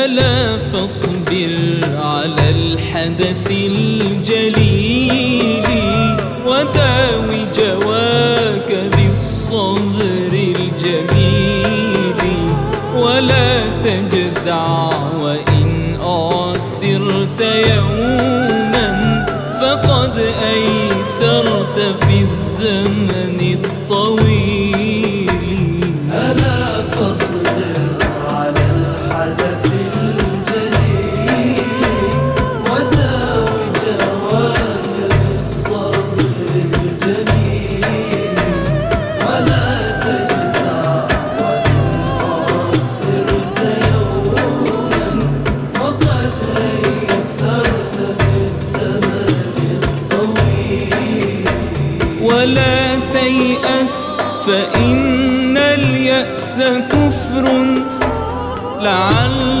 فاصبر على الحدث الجليل وداوي جواك بالصبر الجميل ولا تجزع وإن أعسرت يوما فقد أيسرت في الزمن الطويل. ولا تيأس فإن اليأس كفر. لعل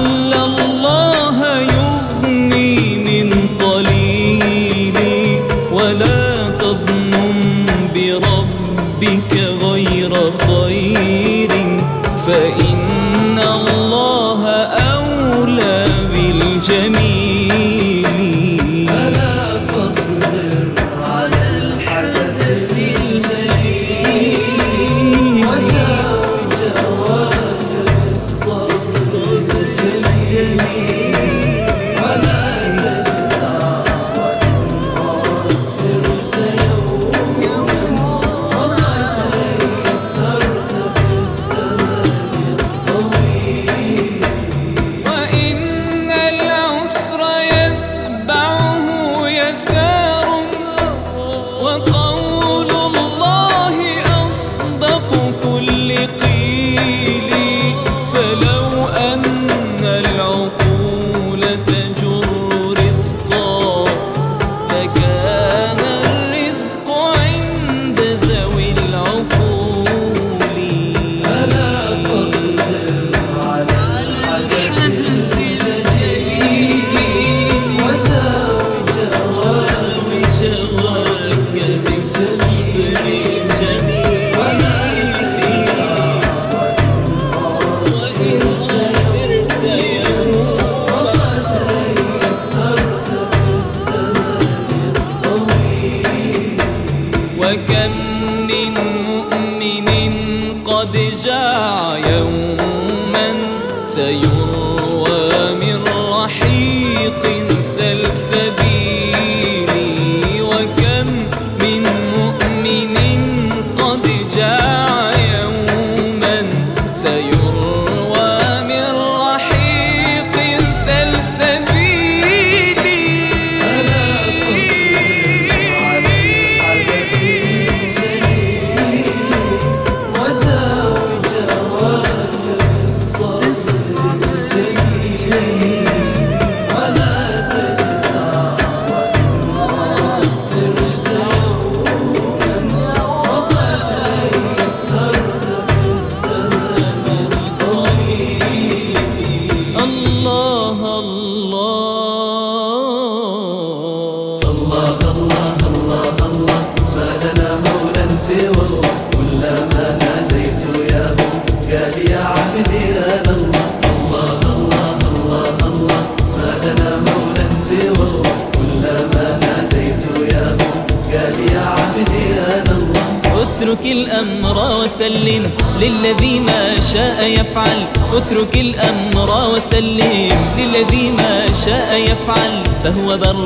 وكم من مؤمن قد جاع يوما سيروى من رحيق اترك الأمر وسلم للذي ما شاء يفعل. اترك الأمر وسلم للذي ما شاء يفعل. فهو بر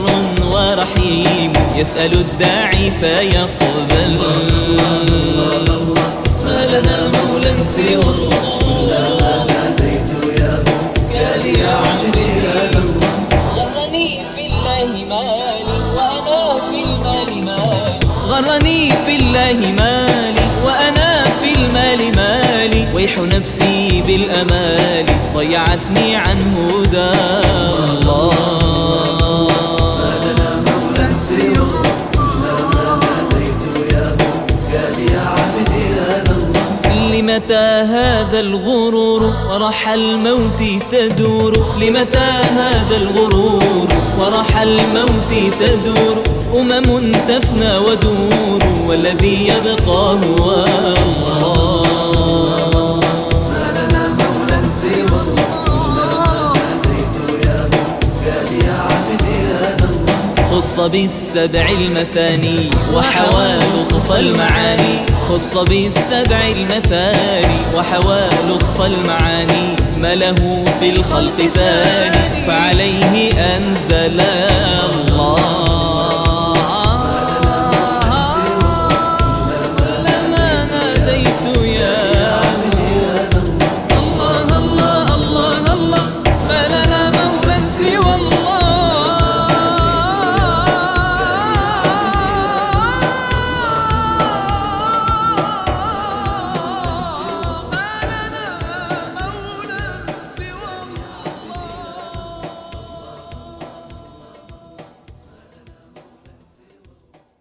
ورحيم يسأل الداعي فيقبل. ما لنا مولى سوى الله. كلما ناديت يا عبدي أنا الله. غرني في الله مالي وأنا في المال مالي غرني في الله مالي ويح نفسي بالأمال ضيعتني عن هدى الله. لمتى هذا الغرور؟ ورح الموت تدور. لمتى هذا الغرور؟ ورح الموت تدور. أمم تفنى ودور والذي يبقى هو الله. بالسبع المثاني وحوى لطف المعاني. خص بالسبع المثاني وحوى لطف المعاني. ما له في الخلق ثاني فعليه أنزل الله.